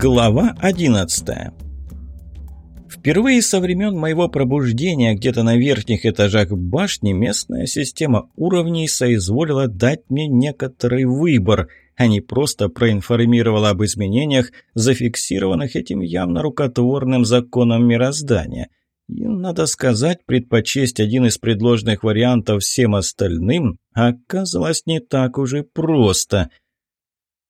Глава 11 Впервые со времен моего пробуждения где-то на верхних этажах башни местная система уровней соизволила дать мне некоторый выбор, а не просто проинформировала об изменениях, зафиксированных этим явно рукотворным законом мироздания. И, надо сказать, предпочесть один из предложенных вариантов всем остальным оказалось не так уж и просто –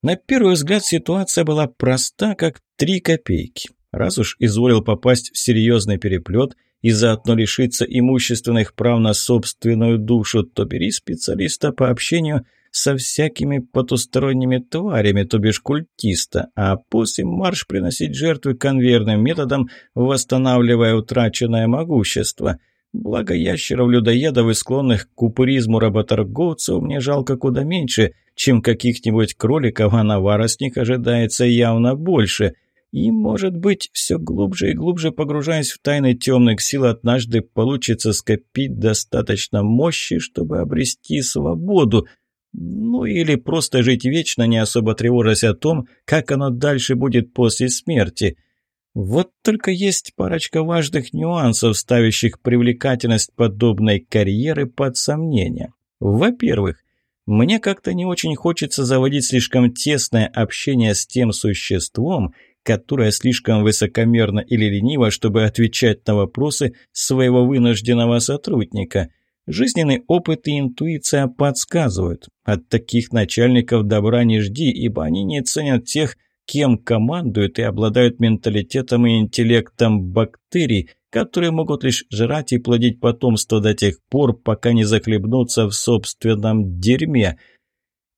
на первый взгляд ситуация была проста, как три копейки. Раз уж изволил попасть в серьезный переплет и заодно лишиться имущественных прав на собственную душу, то бери специалиста по общению со всякими потусторонними тварями, то бишь культиста, а после марш приносить жертвы конвейерным методом, восстанавливая утраченное могущество – Благо ящеров-людоедов и склонных к купуризму работорговцев мне жалко куда меньше, чем каких-нибудь кроликов, а наваростник ожидается явно больше. И, может быть, все глубже и глубже погружаясь в тайны темных сил, однажды получится скопить достаточно мощи, чтобы обрести свободу. Ну или просто жить вечно, не особо тревожась о том, как оно дальше будет после смерти – вот только есть парочка важных нюансов, ставящих привлекательность подобной карьеры под сомнение. Во-первых, мне как-то не очень хочется заводить слишком тесное общение с тем существом, которое слишком высокомерно или лениво, чтобы отвечать на вопросы своего вынужденного сотрудника. Жизненный опыт и интуиция подсказывают. От таких начальников добра не жди, ибо они не ценят тех, кем командуют и обладают менталитетом и интеллектом бактерий, которые могут лишь жрать и плодить потомство до тех пор, пока не захлебнутся в собственном дерьме.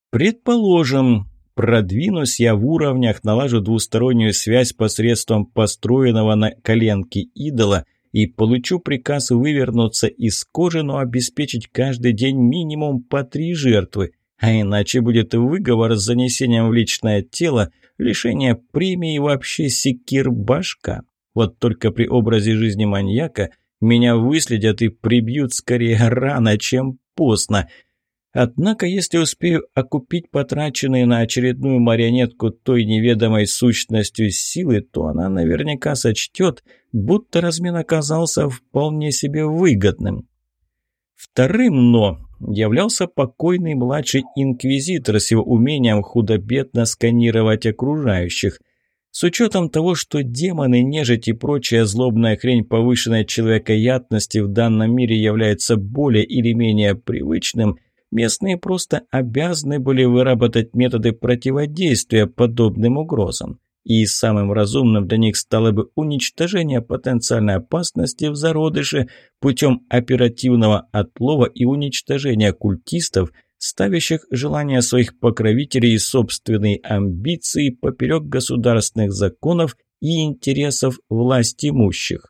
Предположим, продвинусь я в уровнях, налажу двустороннюю связь посредством построенного на коленке идола и получу приказ вывернуться из кожи, но обеспечить каждый день минимум по три жертвы, а иначе будет выговор с занесением в личное тело – лишение премии вообще секир башка. Вот только при образе жизни маньяка меня выследят и прибьют скорее рано, чем поздно. Однако, если успею окупить потраченные на очередную марионетку той неведомой сущностью силы, то она наверняка сочтет, будто размен оказался вполне себе выгодным. Вторым «но» являлся покойный младший инквизитор с его умением худо-бедно сканировать окружающих. С учетом того, что демоны, нежить и прочая злобная хрень повышенной человекоядности в данном мире является более или менее привычным, местные просто обязаны были выработать методы противодействия подобным угрозам и самым разумным для них стало бы уничтожение потенциальной опасности в зародыше путем оперативного отлова и уничтожения культистов, ставящих желания своих покровителей и собственные амбиции поперек государственных законов и интересов власть имущих.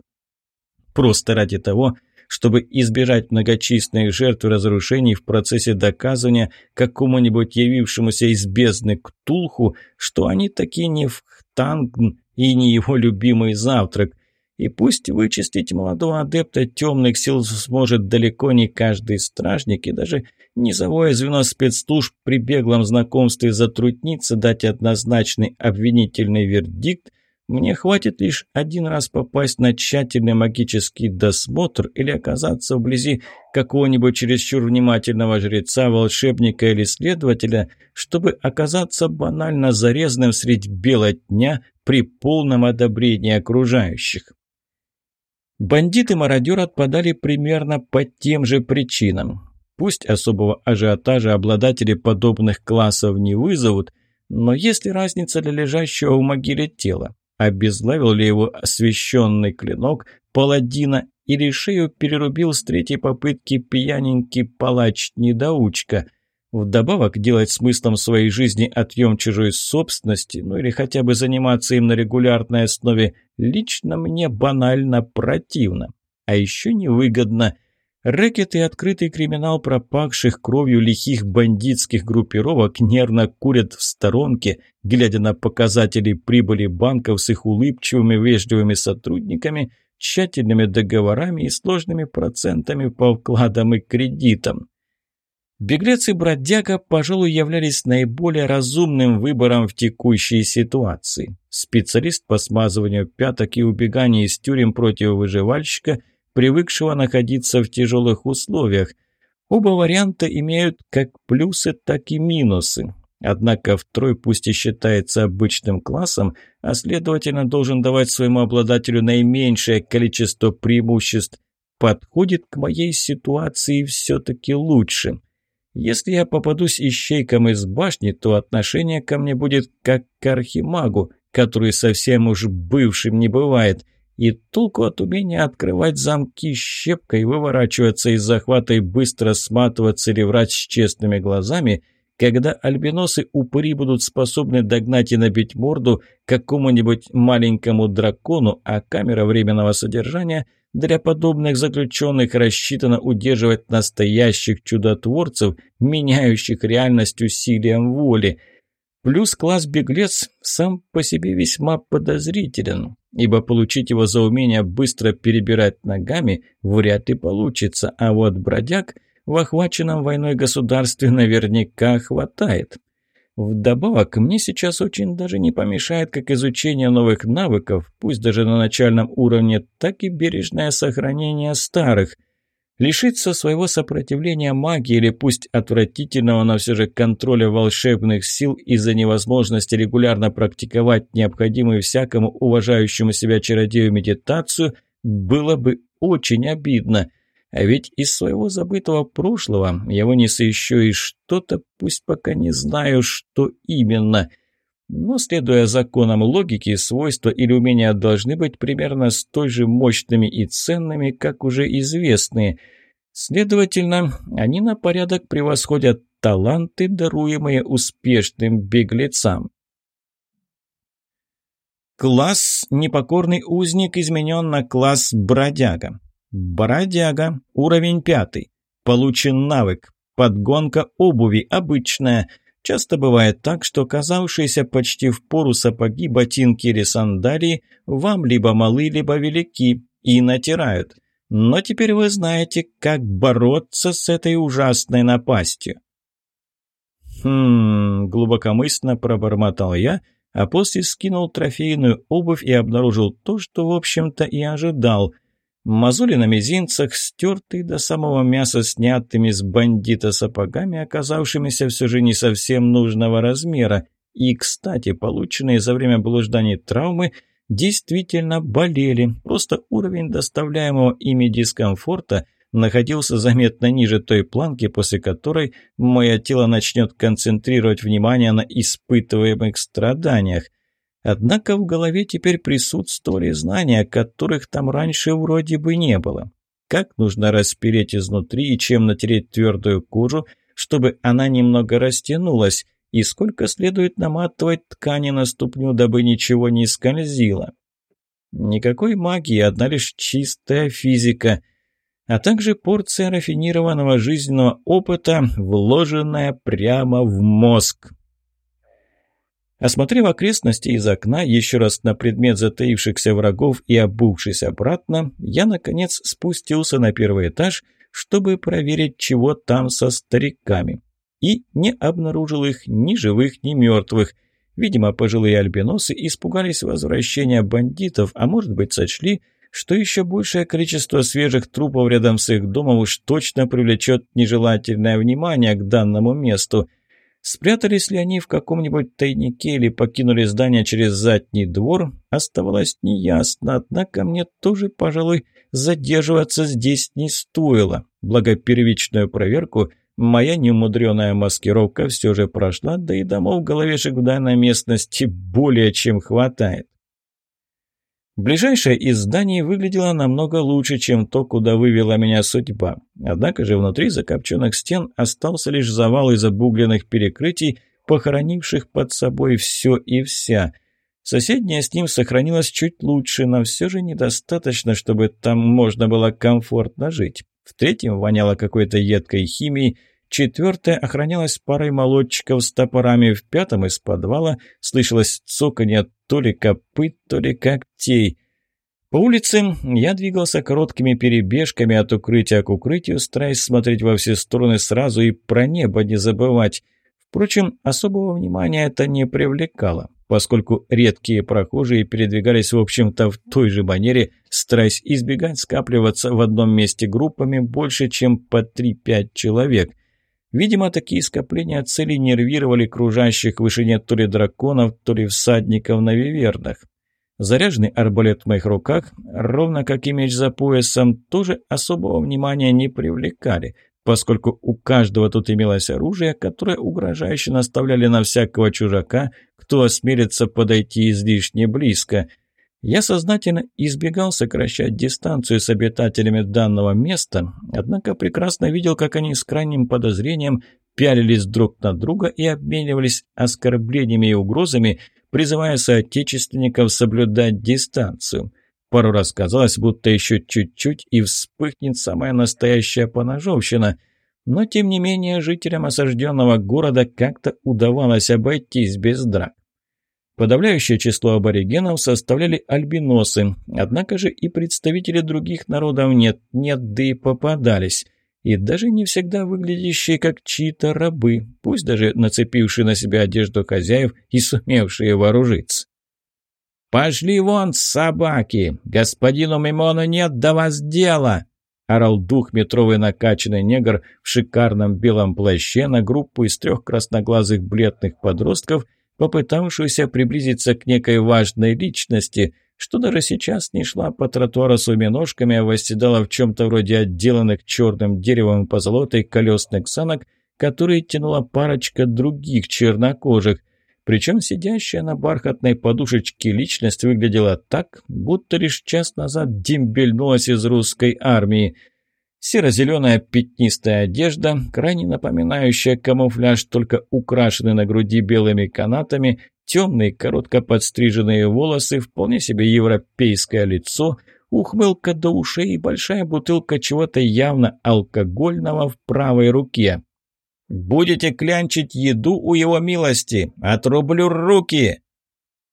Просто ради того, чтобы избежать многочисленных жертв и разрушений в процессе доказывания какому-нибудь явившемуся из бездны Ктулху, что они такие не в Хтангн и не его любимый завтрак. И пусть вычистить молодого адепта темных сил сможет далеко не каждый стражник, и даже низовое звено спецслужб при беглом знакомстве затруднится дать однозначный обвинительный вердикт, мне хватит лишь один раз попасть на тщательный магический досмотр или оказаться вблизи какого-нибудь чересчур внимательного жреца, волшебника или следователя, чтобы оказаться банально зарезанным средь бела дня при полном одобрении окружающих. Бандиты-мародер отпадали примерно по тем же причинам. Пусть особого ажиотажа обладатели подобных классов не вызовут, но есть ли разница для лежащего в могиле тела? Обезглавил ли его освященный клинок паладина или шею перерубил с третьей попытки пьяненький палач-недоучка? Вдобавок делать смыслом своей жизни отъем чужой собственности, ну или хотя бы заниматься им на регулярной основе, лично мне банально противно. А еще невыгодно. Рэкет и открытый криминал пропахших кровью лихих бандитских группировок нервно курят в сторонке, глядя на показатели прибыли банков с их улыбчивыми вежливыми сотрудниками, тщательными договорами и сложными процентами по вкладам и кредитам. Беглец и бродяга, пожалуй, являлись наиболее разумным выбором в текущей ситуации. Специалист по смазыванию пяток и убеганию из тюрем против выживальщика, привыкшего находиться в тяжелых условиях. Оба варианта имеют как плюсы, так и минусы. Однако второй пусть и считается обычным классом, а следовательно должен давать своему обладателю наименьшее количество преимуществ, подходит к моей ситуации все-таки лучше. Если я попадусь ищейкам из башни, то отношение ко мне будет как к архимагу, который совсем уж бывшим не бывает, и толку от умения открывать замки щепкой, выворачиваться из захвата и быстро сматываться или врать с честными глазами – когда альбиносы-упыри будут способны догнать и набить морду какому-нибудь маленькому дракону, а камера временного содержания для подобных заключенных рассчитана удерживать настоящих чудотворцев, меняющих реальность усилием воли. Плюс класс «Беглец» сам по себе весьма подозрителен, ибо получить его за умение быстро перебирать ногами вряд ли получится, а вот бродяг – в охваченном войной государстве наверняка хватает. Вдобавок, мне сейчас очень даже не помешает как изучение новых навыков, пусть даже на начальном уровне, так и бережное сохранение старых. Лишиться своего сопротивления магии или пусть отвратительного, но все же контроля волшебных сил из-за невозможности регулярно практиковать необходимую всякому уважающему себя чародею медитацию было бы очень обидно – а ведь из своего забытого прошлого я вынес еще и что-то, пусть пока не знаю, что именно. Но, следуя законам логики, свойства или умения должны быть примерно столь же мощными и ценными, как уже известные. Следовательно, они на порядок превосходят таланты, даруемые успешным беглецам. Класс «Непокорный узник» изменен на класс «Бродяга». Бродяга, уровень пятый. Получен навык. Подгонка обуви обычная. Часто бывает так, что казавшиеся почти в пору сапоги, ботинки или сандалии вам либо малы, либо велики и натирают. Но теперь вы знаете, как бороться с этой ужасной напастью. «Хм...» – глубокомысленно пробормотал я, а после скинул трофейную обувь и обнаружил то, что, в общем-то, и ожидал – Мозоли на мизинцах, стертые до самого мяса, снятыми с бандита сапогами, оказавшимися все же не совсем нужного размера. И, кстати, полученные за время блужданий травмы действительно болели, просто уровень доставляемого ими дискомфорта находился заметно ниже той планки, после которой мое тело начнет концентрировать внимание на испытываемых страданиях – Однако в голове теперь присутствовали знания, которых там раньше вроде бы не было. Как нужно распереть изнутри и чем натереть твердую кожу, чтобы она немного растянулась, и сколько следует наматывать ткани на ступню, дабы ничего не скользило. Никакой магии, одна лишь чистая физика, а также порция рафинированного жизненного опыта, вложенная прямо в мозг. Осмотрев окрестности из окна, еще раз на предмет затаившихся врагов и обувшись обратно, я, наконец, спустился на первый этаж, чтобы проверить, чего там со стариками. И не обнаружил их ни живых, ни мертвых. Видимо, пожилые альбиносы испугались возвращения бандитов, а может быть, сочли, что еще большее количество свежих трупов рядом с их домом уж точно привлечет нежелательное внимание к данному месту – Спрятались ли они в каком-нибудь тайнике или покинули здание через задний двор, оставалось неясно, однако мне тоже, пожалуй, задерживаться здесь не стоило. Благо первичную проверку моя неумудренная маскировка все же прошла, да и домов головешек в данной местности более чем хватает. Ближайшее из зданий выглядело намного лучше, чем то, куда вывела меня судьба. Однако же внутри закопченных стен остался лишь завал из обугленных перекрытий, похоронивших под собой все и вся. Соседняя с ним сохранилась чуть лучше, но все же недостаточно, чтобы там можно было комфортно жить. В третьем воняло какой-то едкой химией, Четвертая охранялась парой молодчиков с топорами. В пятом из подвала слышалось цоканье то ли копыт, то ли когтей. По улице я двигался короткими перебежками от укрытия к укрытию, стараясь смотреть во все стороны сразу и про небо не забывать. Впрочем, особого внимания это не привлекало, поскольку редкие прохожие передвигались, в общем-то, в той же манере, стараясь избегать скапливаться в одном месте группами больше, чем по 3-5 человек. Видимо, такие скопления целей нервировали кружащих в вышине то ли драконов, то ли всадников на вивернах. Заряженный арбалет в моих руках, ровно как и меч за поясом, тоже особого внимания не привлекали, поскольку у каждого тут имелось оружие, которое угрожающе наставляли на всякого чужака, кто осмелится подойти излишне близко. Я сознательно избегал сокращать дистанцию с обитателями данного места, однако прекрасно видел, как они с крайним подозрением пялились друг на друга и обменивались оскорблениями и угрозами, призывая соотечественников соблюдать дистанцию. Пару раз казалось, будто еще чуть-чуть и вспыхнет самая настоящая поножовщина. Но, тем не менее, жителям осажденного города как-то удавалось обойтись без драк. Подавляющее число аборигенов составляли альбиносы, однако же и представители других народов нет-нет, да и попадались и даже не всегда выглядящие как чьи-то рабы, пусть даже нацепившие на себя одежду хозяев и сумевшие вооружиться. «Пошли вон, собаки! Господину Мимону нет до вас дела!» орал двухметровый накачанный негр в шикарном белом плаще на группу из трех красноглазых бледных подростков, попытавшуюся приблизиться к некой важной личности, что даже сейчас не шла по тротуару своими ножками, а восседала в чем-то вроде отделанных черным деревом и позолотой колесных санок, которые тянула парочка других чернокожих. Причем сидящая на бархатной подушечке личность выглядела так, будто лишь час назад дембельнулась из русской армии. Серо-зеленая пятнистая одежда, крайне напоминающая камуфляж, только украшенный на груди белыми канатами, Темные, коротко подстриженные волосы, вполне себе европейское лицо, ухмылка до ушей и большая бутылка чего-то явно алкогольного в правой руке. «Будете клянчить еду у его милости! Отрублю руки!»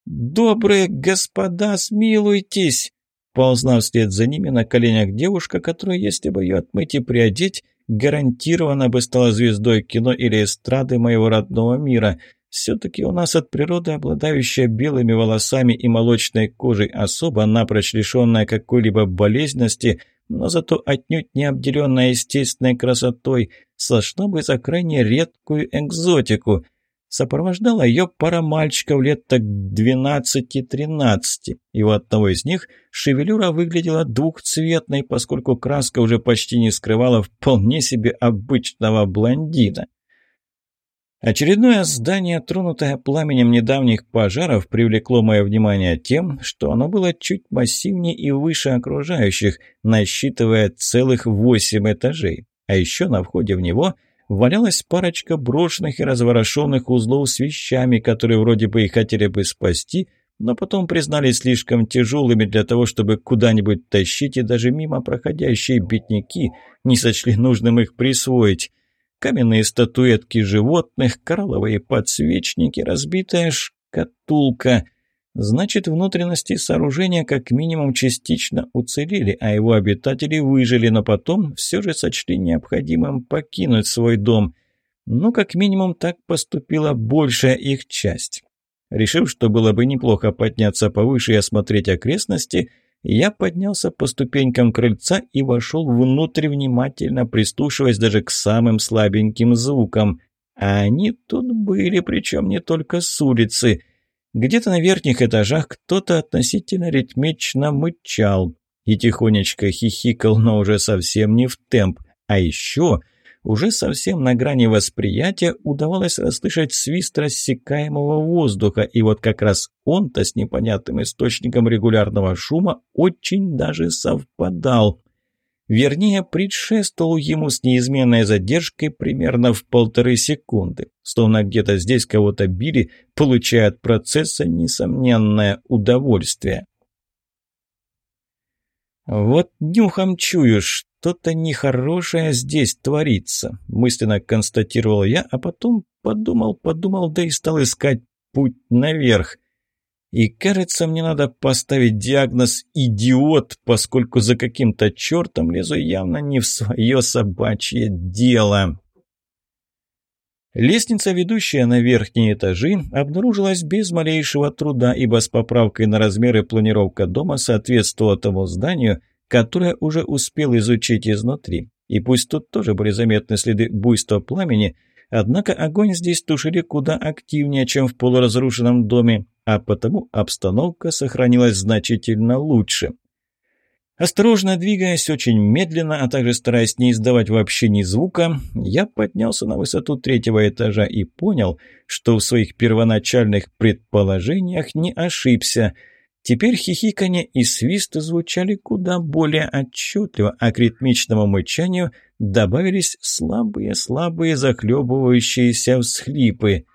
«Добрые господа, смилуйтесь!» Ползла вслед за ними на коленях девушка, которая, если бы ее отмыть и приодеть, гарантированно бы стала звездой кино или эстрады моего родного мира – все-таки у нас от природы обладающая белыми волосами и молочной кожей особо, напрочь лишенная какой-либо болезненности, но зато отнюдь не обделенная естественной красотой, сошла бы за крайне редкую экзотику. Сопровождала ее пара мальчиков лет так 12-13, и у одного из них шевелюра выглядела двухцветной, поскольку краска уже почти не скрывала вполне себе обычного блондина. Очередное здание, тронутое пламенем недавних пожаров, привлекло мое внимание тем, что оно было чуть массивнее и выше окружающих, насчитывая целых восемь этажей. А еще на входе в него валялась парочка брошенных и разворошенных узлов с вещами, которые вроде бы и хотели бы спасти, но потом признали слишком тяжелыми для того, чтобы куда-нибудь тащить, и даже мимо проходящие бедняки не сочли нужным их присвоить каменные статуэтки животных, коралловые подсвечники, разбитая шкатулка. Значит, внутренности сооружения как минимум частично уцелели, а его обитатели выжили, но потом все же сочли необходимым покинуть свой дом. Ну, как минимум, так поступила большая их часть. Решив, что было бы неплохо подняться повыше и осмотреть окрестности, я поднялся по ступенькам крыльца и вошел внутрь, внимательно прислушиваясь даже к самым слабеньким звукам. А они тут были, причем не только с улицы. Где-то на верхних этажах кто-то относительно ритмично мычал и тихонечко хихикал, но уже совсем не в темп. А еще уже совсем на грани восприятия удавалось расслышать свист рассекаемого воздуха, и вот как раз он-то с непонятным источником регулярного шума очень даже совпадал. Вернее, предшествовал ему с неизменной задержкой примерно в полторы секунды. Словно где-то здесь кого-то били, получая от процесса несомненное удовольствие. «Вот нюхом чую, что-то нехорошее здесь творится», – мысленно констатировал я, а потом подумал, подумал, да и стал искать путь наверх. И кажется, мне надо поставить диагноз «идиот», поскольку за каким-то чертом лезу явно не в свое собачье дело. Лестница, ведущая на верхние этажи, обнаружилась без малейшего труда, ибо с поправкой на размеры планировка дома соответствовала тому зданию, которое уже успел изучить изнутри. И пусть тут тоже были заметны следы буйства пламени, однако огонь здесь тушили куда активнее, чем в полуразрушенном доме, а потому обстановка сохранилась значительно лучше. Осторожно двигаясь очень медленно, а также стараясь не издавать вообще ни звука, я поднялся на высоту третьего этажа и понял, что в своих первоначальных предположениях не ошибся. Теперь хихиканье и свист звучали куда более отчетливо, а к ритмичному мычанию добавились слабые-слабые захлебывающиеся всхлипы.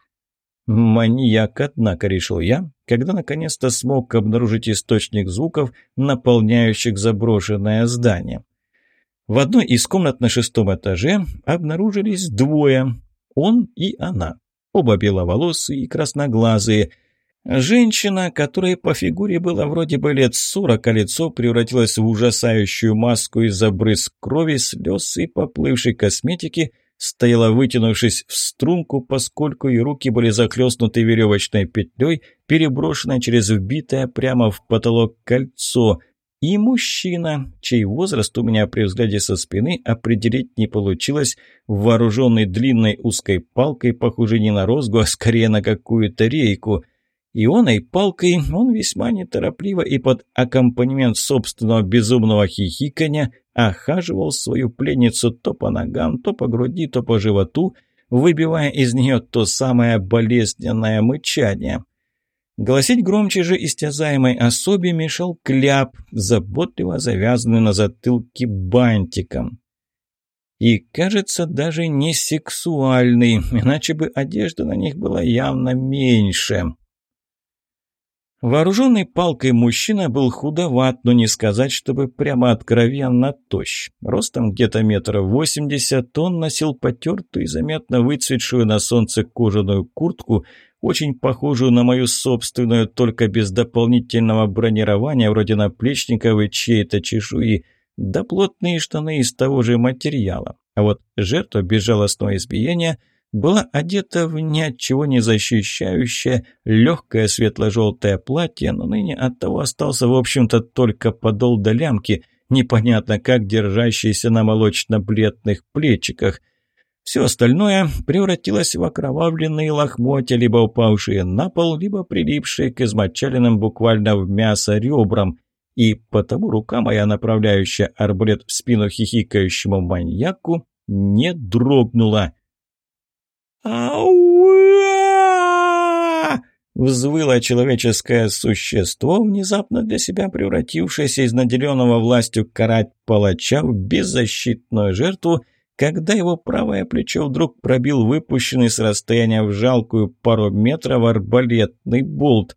«Маньяк, однако», — решил я, когда наконец-то смог обнаружить источник звуков, наполняющих заброшенное здание. В одной из комнат на шестом этаже обнаружились двое – он и она. Оба беловолосые и красноглазые. Женщина, которой по фигуре было вроде бы лет сорок, а лицо превратилось в ужасающую маску из-за брызг крови, слез и поплывшей косметики – стояла вытянувшись в струнку, поскольку и руки были захлестнуты веревочной петлей, переброшенной через вбитое прямо в потолок кольцо, и мужчина, чей возраст у меня при взгляде со спины определить не получилось, вооруженный длинной узкой палкой, похожей не на розгу, а скорее на какую-то рейку – Ионой палкой он весьма неторопливо и под аккомпанемент собственного безумного хихикания охаживал свою пленницу то по ногам, то по груди, то по животу, выбивая из нее то самое болезненное мычание. Гласить громче же истязаемой особе мешал кляп, заботливо завязанный на затылке бантиком. И, кажется, даже не сексуальный, иначе бы одежда на них была явно меньше. Вооруженный палкой мужчина был худоват, но не сказать, чтобы прямо откровенно тощ. Ростом где-то метров восемьдесят, он носил потертую и заметно выцветшую на солнце кожаную куртку, очень похожую на мою собственную, только без дополнительного бронирования, вроде наплечников и чьей-то чешуи, да плотные штаны из того же материала. А вот жертва безжалостного избиения – была одета в ни от чего не защищающее легкое светло-желтое платье, но ныне от того остался, в общем-то, только подол до лямки, непонятно как держащийся на молочно-бледных плечиках. Все остальное превратилось в окровавленные лохмотья, либо упавшие на пол, либо прилипшие к измочаленным буквально в мясо ребрам. И потому рука моя, направляющая арбалет в спину хихикающему маньяку, не дрогнула. «Ауа!» Взвыло человеческое существо, внезапно для себя превратившееся из наделенного властью карать палача в беззащитную жертву, когда его правое плечо вдруг пробил выпущенный с расстояния в жалкую пару метров арбалетный болт.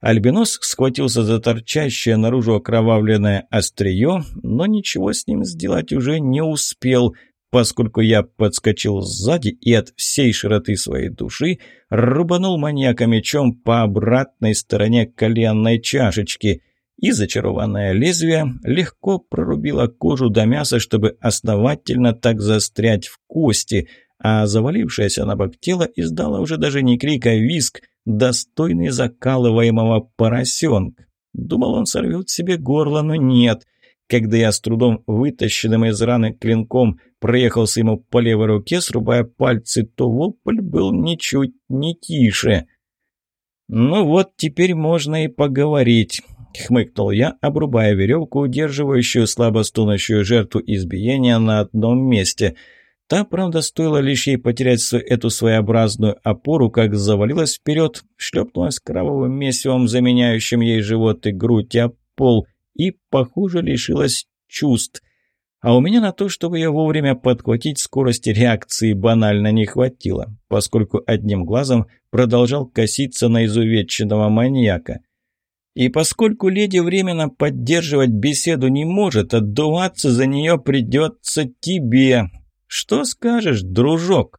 Альбинос схватился за торчащее наружу окровавленное острие, но ничего с ним сделать уже не успел, поскольку я подскочил сзади и от всей широты своей души рубанул маньяка мечом по обратной стороне коленной чашечки. И зачарованное лезвие легко прорубило кожу до мяса, чтобы основательно так застрять в кости, а завалившееся на бок тело издало уже даже не крик, а виск, достойный закалываемого поросенка. Думал, он сорвет себе горло, но нет — когда я с трудом вытащенным из раны клинком проехался ему по левой руке, срубая пальцы, то вопль был ничуть не тише. «Ну вот, теперь можно и поговорить», — хмыкнул я, обрубая веревку, удерживающую слабо стонущую жертву избиения на одном месте. Та, правда, стоило лишь ей потерять эту своеобразную опору, как завалилась вперед, шлепнулась кровавым месивом, заменяющим ей живот и грудь, а пол — и, похоже, лишилась чувств. А у меня на то, чтобы ее вовремя подхватить, скорости реакции банально не хватило, поскольку одним глазом продолжал коситься на изувеченного маньяка. И поскольку леди временно поддерживать беседу не может, отдуваться за нее придется тебе. Что скажешь, дружок?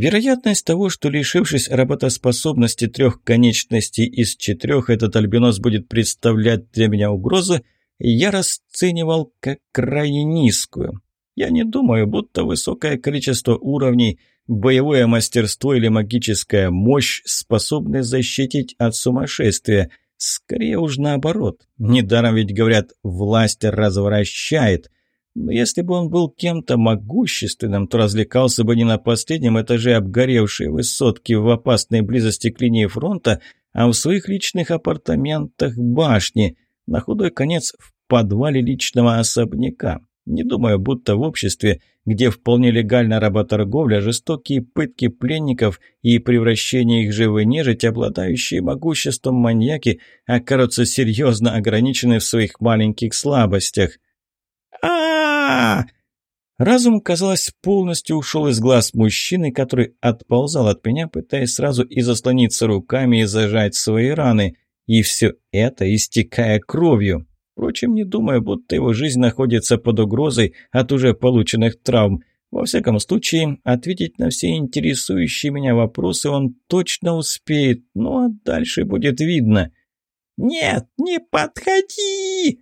Вероятность того, что, лишившись работоспособности трех конечностей из четырех, этот альбинос будет представлять для меня угрозу, я расценивал как крайне низкую. Я не думаю, будто высокое количество уровней, боевое мастерство или магическая мощь способны защитить от сумасшествия. Скорее уж наоборот. Недаром ведь говорят «власть развращает». Но если бы он был кем-то могущественным, то развлекался бы не на последнем этаже обгоревшей высотки в опасной близости к линии фронта, а в своих личных апартаментах башни, на худой конец в подвале личного особняка. Не думаю, будто в обществе, где вполне легальна работорговля, жестокие пытки пленников и превращение их в нежить, обладающие могуществом маньяки, окажутся серьезно ограничены в своих маленьких слабостях а Разум, казалось, полностью ушел из глаз мужчины, который отползал от меня, пытаясь сразу и заслониться руками и зажать свои раны. И все это истекая кровью. Впрочем, не думаю, будто его жизнь находится под угрозой от уже полученных травм. Во всяком случае, ответить на все интересующие меня вопросы он точно успеет, ну а дальше будет видно. «Нет, не подходи!»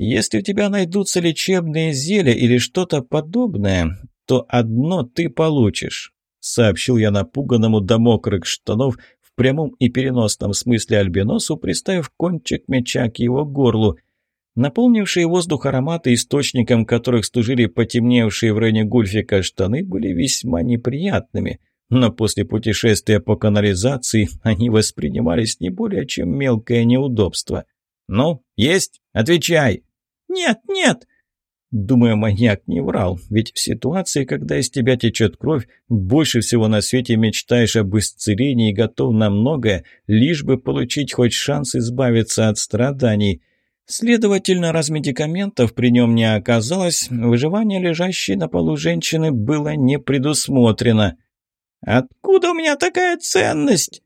Если у тебя найдутся лечебные зелья или что-то подобное, то одно ты получишь», — сообщил я напуганному до мокрых штанов в прямом и переносном смысле альбиносу, приставив кончик меча к его горлу. Наполнившие воздух ароматы, источником которых служили потемневшие в районе гульфика штаны, были весьма неприятными, но после путешествия по канализации они воспринимались не более чем мелкое неудобство. «Ну, есть? Отвечай!» «Нет, нет!» Думаю, маньяк не врал, ведь в ситуации, когда из тебя течет кровь, больше всего на свете мечтаешь об исцелении и готов на многое, лишь бы получить хоть шанс избавиться от страданий. Следовательно, раз медикаментов при нем не оказалось, выживание лежащей на полу женщины было не предусмотрено. «Откуда у меня такая ценность?»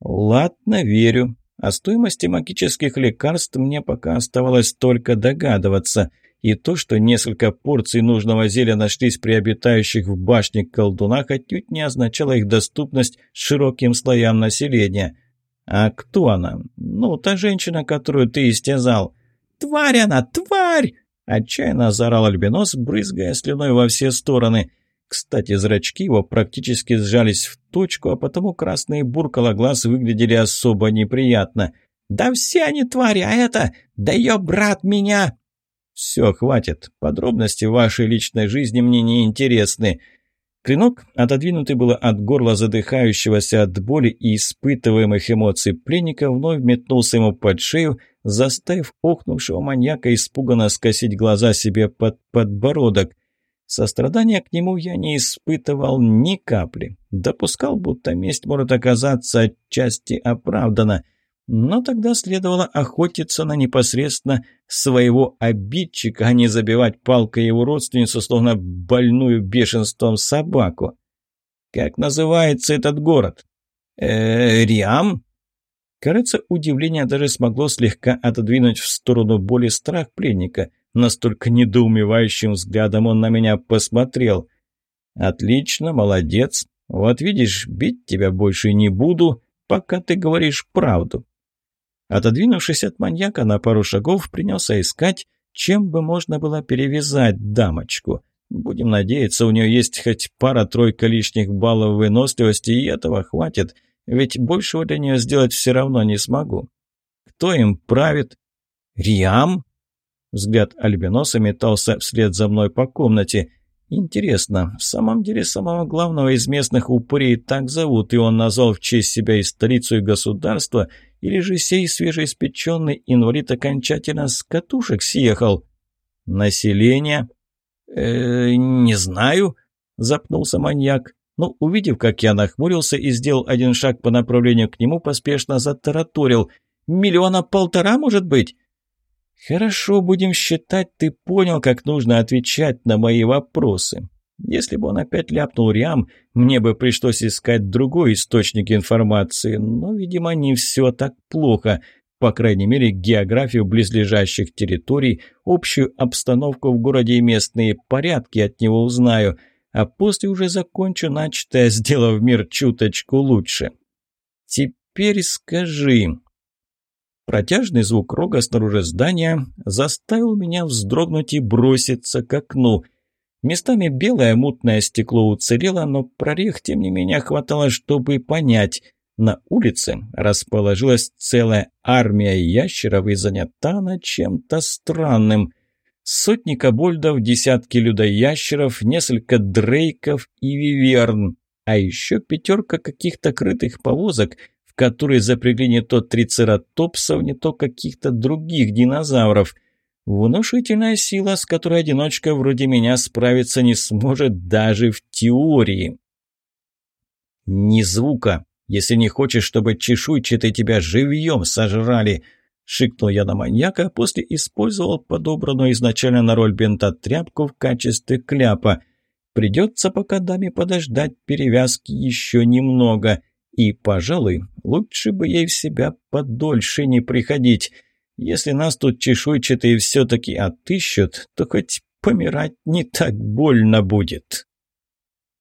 «Ладно, верю. О стоимости магических лекарств мне пока оставалось только догадываться. И то, что несколько порций нужного зелья нашлись при обитающих в башне колдунах, отнюдь не означало их доступность широким слоям населения. А кто она? Ну, та женщина, которую ты истязал. «Тварь она, тварь!» Отчаянно заорал Альбинос, брызгая слюной во все стороны – кстати, зрачки его практически сжались в точку, а потому красные буркала глаз выглядели особо неприятно. «Да все они твари, а это... Да ее брат меня...» «Все, хватит. Подробности вашей личной жизни мне не интересны». Клинок, отодвинутый было от горла задыхающегося от боли и испытываемых эмоций пленника, вновь метнулся ему под шею, заставив охнувшего маньяка испуганно скосить глаза себе под подбородок. Сострадания к нему я не испытывал ни капли. Допускал, будто месть может оказаться отчасти оправдана. Но тогда следовало охотиться на непосредственно своего обидчика, а не забивать палкой его родственницу, словно больную бешенством собаку. «Как называется этот город?» «Э, Риам?» Кажется, удивление даже смогло слегка отодвинуть в сторону боли страх пленника – Настолько недоумевающим взглядом он на меня посмотрел. «Отлично, молодец. Вот видишь, бить тебя больше не буду, пока ты говоришь правду». Отодвинувшись от маньяка на пару шагов, принялся искать, чем бы можно было перевязать дамочку. Будем надеяться, у нее есть хоть пара-тройка лишних баллов выносливости, и этого хватит, ведь большего для нее сделать все равно не смогу. Кто им правит? Риам? Взгляд Альбиноса метался вслед за мной по комнате. Интересно, в самом деле самого главного из местных упырей так зовут, и он назвал в честь себя и столицу, и государство, или же сей свежеиспеченный инвалид окончательно с катушек съехал? Население? Э, не знаю, запнулся маньяк. Но, увидев, как я нахмурился и сделал один шаг по направлению к нему, поспешно затараторил. «Миллиона полтора, может быть?» «Хорошо, будем считать, ты понял, как нужно отвечать на мои вопросы. Если бы он опять ляпнул Риам, мне бы пришлось искать другой источник информации, но, видимо, не все так плохо. По крайней мере, географию близлежащих территорий, общую обстановку в городе и местные порядки от него узнаю. а после уже закончу начатое, сделав мир чуточку лучше. Теперь скажи... Протяжный звук рога снаружи здания заставил меня вздрогнуть и броситься к окну. Местами белое мутное стекло уцелело, но прорех, тем не менее, хватало, чтобы понять. На улице расположилась целая армия ящеров и занята она чем-то странным. Сотни кобольдов, десятки людоящеров, несколько дрейков и виверн. А еще пятерка каких-то крытых повозок – которые запрягли не то трицератопсов, не то каких-то других динозавров. Внушительная сила, с которой одиночка вроде меня справиться не сможет даже в теории. «Ни звука, если не хочешь, чтобы чешуйчатые тебя живьем сожрали!» Шикнул я на маньяка, после использовал подобранную изначально на роль бента тряпку в качестве кляпа. Придется пока даме подождать перевязки еще немного – и, пожалуй, лучше бы ей в себя подольше не приходить. Если нас тут чешуйчатые все-таки отыщут, то хоть помирать не так больно будет».